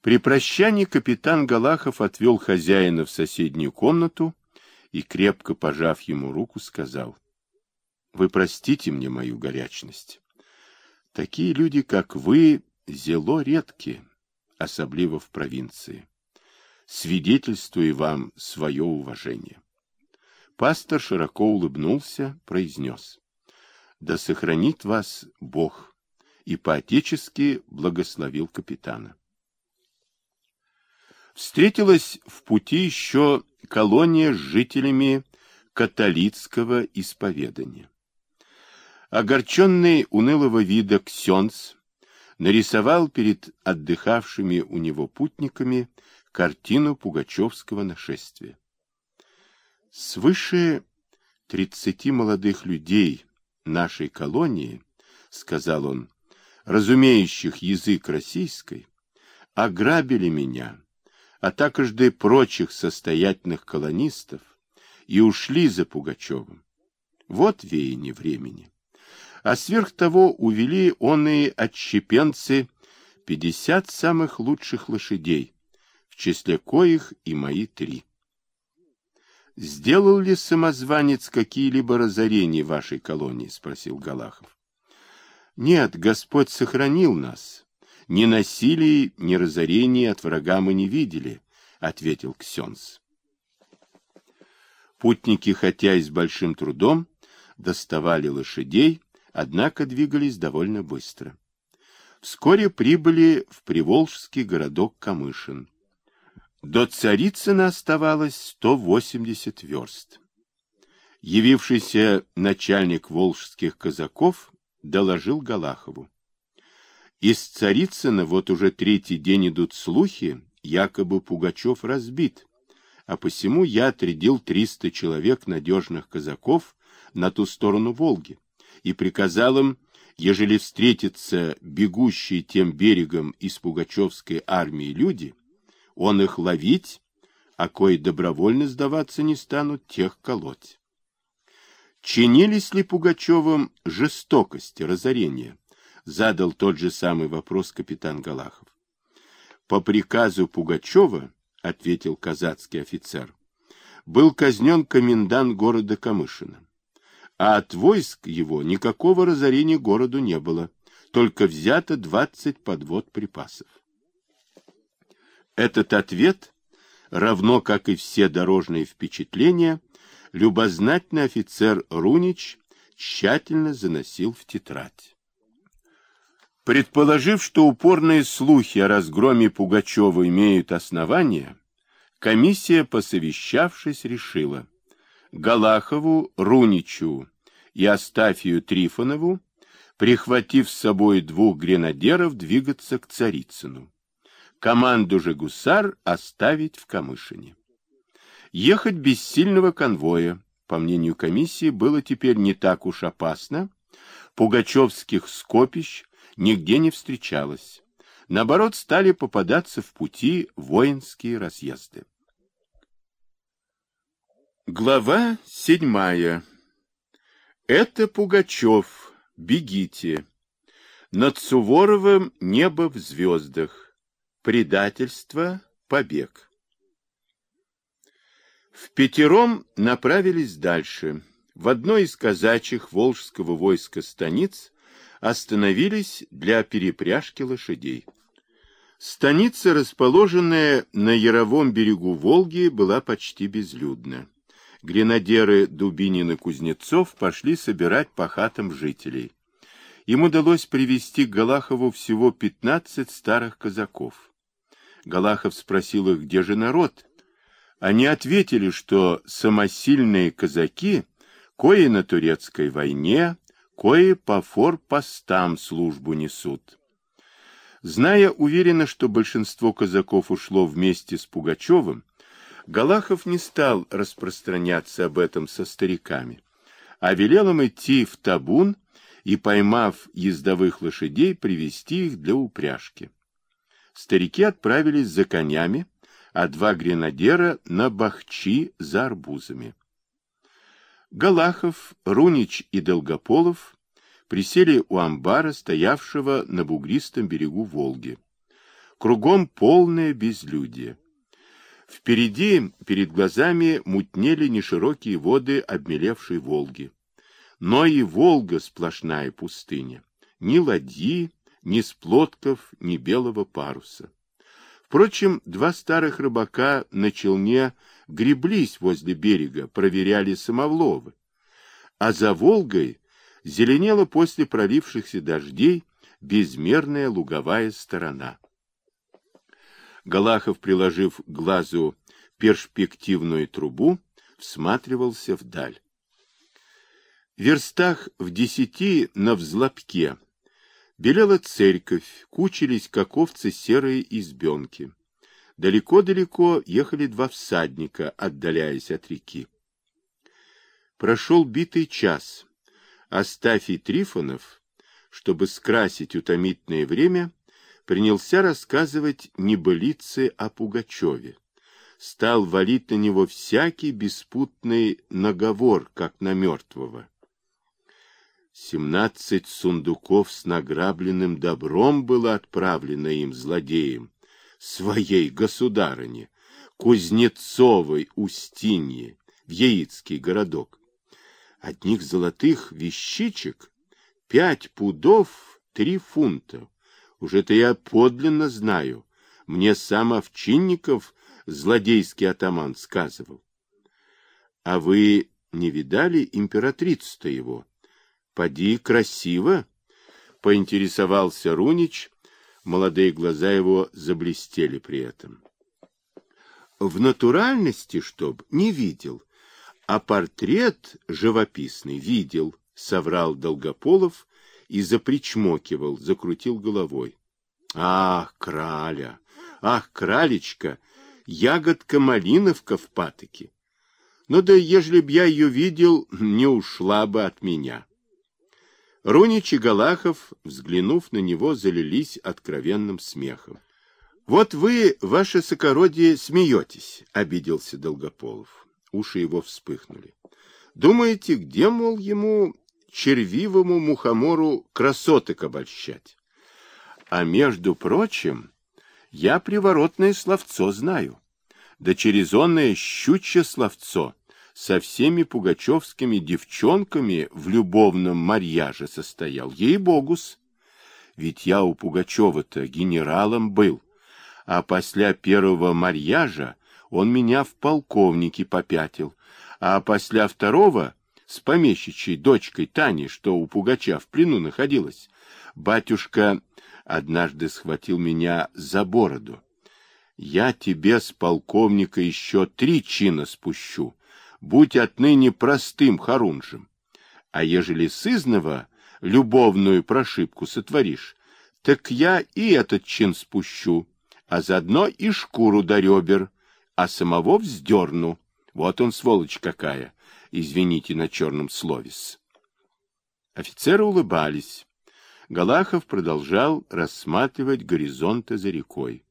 При прощании капитан Галахов отвел хозяина в соседнюю комнату и, крепко пожав ему руку, сказал, «Вы простите мне мою горячность. Такие люди, как вы, зело редки, особливо в провинции. Свидетельствую вам свое уважение». Пастор широко улыбнулся, произнес, «Да сохранит вас Бог!» и по-отечески благословил капитана. Встретилась в пути еще колония с жителями католицкого исповедания. Огорченный унылого вида Ксенц нарисовал перед отдыхавшими у него путниками картину пугачевского нашествия. Свыше тридцати молодых людей нашей колонии, сказал он, разумеющих язык российской, ограбили меня а также прочих состоятельных колонистов, и ушли за Пугачевым. Вот веяние времени. А сверх того увели он и отщепенцы пятьдесят самых лучших лошадей, в числе коих и мои три. «Сделал ли самозванец какие-либо разорения вашей колонии?» — спросил Галахов. «Нет, Господь сохранил нас, ни насилия, ни разорения от врага мы не видели, — ответил Ксенс. Путники, хотя и с большим трудом, доставали лошадей, однако двигались довольно быстро. Вскоре прибыли в приволжский городок Камышин. До Царицына оставалось 180 верст. Явившийся начальник волжских казаков доложил Галахову. Из Царицына вот уже третий день идут слухи, якобы Пугачев разбит, а посему я отрядил триста человек надежных казаков на ту сторону Волги и приказал им, ежели встретятся бегущие тем берегом из Пугачевской армии люди, он их ловить, а кои добровольно сдаваться не станут, тех колоть. Чинились ли Пугачевым жестокости, разорения? Задал тот же самый вопрос капитан Галахов. По приказу Пугачева, ответил казацкий офицер, был казнен комендант города Камышина. А от войск его никакого разорения городу не было, только взято двадцать подвод припасов. Этот ответ, равно как и все дорожные впечатления, любознательный офицер Рунич тщательно заносил в тетрадь. Предположив, что упорные слухи о разгроме Пугачева имеют основания, комиссия, посовещавшись, решила Галахову, Руничу и Астафию Трифонову, прихватив с собой двух гренадеров, двигаться к Царицыну. Команду же гусар оставить в Камышине. Ехать без сильного конвоя, по мнению комиссии, было теперь не так уж опасно. Пугачевских скопищ нигде не встречалось. Наоборот, стали попадаться в пути воинские разъезды. Глава седьмая. Это Пугачев. Бегите. Над Суворовым небо в звездах. Предательство, побег. В пятером направились дальше. В одной из казачьих волжского войска станиц остановились для перепряжки лошадей. Станица, расположенная на Яровом берегу Волги, была почти безлюдна. Гренадеры Дубинин и Кузнецов пошли собирать по хатам жителей. Им удалось привести к Галахову всего пятнадцать старых казаков. Галахов спросил их, где же народ. Они ответили, что самосильные казаки, кои на турецкой войне, кое по форпостам службу несут. Зная уверенно, что большинство казаков ушло вместе с Пугачевым, Галахов не стал распространяться об этом со стариками, а велел им идти в табун и, поймав ездовых лошадей, привести их для упряжки. Старики отправились за конями, а два гренадера на бахчи за арбузами. Галахов, Рунич и Долгополов присели у амбара, стоявшего на бугристом берегу Волги. Кругом полное безлюдие. Впереди, перед глазами, мутнели неширокие воды обмелевшей Волги. Но и Волга сплошная пустыня. Ни ладьи, ни сплотков, ни белого паруса. Впрочем, два старых рыбака на челне греблись возле берега, проверяли самовловы. А за Волгой зеленела после пролившихся дождей безмерная луговая сторона. Галахов, приложив к глазу перспективную трубу, всматривался вдаль. В верстах в десяти на взлобке белела церковь, кучились, как серые избенки. Далеко-далеко ехали два всадника, отдаляясь от реки. Прошел битый час. Астафий Трифонов, чтобы скрасить утомительное время, принялся рассказывать небылицы о Пугачеве. Стал валить на него всякий беспутный наговор, как на мертвого. Семнадцать сундуков с награбленным добром было отправлено им злодеем, своей государыне, Кузнецовой Устинье, в Яицкий городок. Одних золотых вещичек пять пудов три фунта. Уже-то я подлинно знаю. Мне сам Овчинников, злодейский атаман, сказывал. А вы не видали императрицу-то его? Поди красиво, поинтересовался Рунич. Молодые глаза его заблестели при этом. В натуральности, чтоб, не видел, а портрет живописный видел, соврал Долгополов, и запричмокивал, закрутил головой. Ах, краля! Ах, кралечка! Ягодка-малиновка в патоке! Ну да ежели б я ее видел, не ушла бы от меня. Рунич и Галахов, взглянув на него, залились откровенным смехом. — Вот вы, ваше сокородие, смеетесь, — обиделся Долгополов. Уши его вспыхнули. — Думаете, где, мол, ему червивому мухомору красоток обольщать. А между прочим, я приворотное словцо знаю. Да черезонное щучье словцо со всеми пугачевскими девчонками в любовном марьяже состоял. Ей-богус! Ведь я у Пугачева-то генералом был, а после первого марьяжа он меня в полковнике попятил, а после второго с помещичьей дочкой Таней, что у Пугача в плену находилась. Батюшка однажды схватил меня за бороду. Я тебе с полковника еще три чина спущу. Будь отныне простым хорунжем. А ежели сызного любовную прошибку сотворишь, так я и этот чин спущу, а заодно и шкуру до ребер, а самого вздерну. Вот он, сволочь какая! извините на черном словес. Офицеры улыбались. Галахов продолжал рассматривать горизонты за рекой.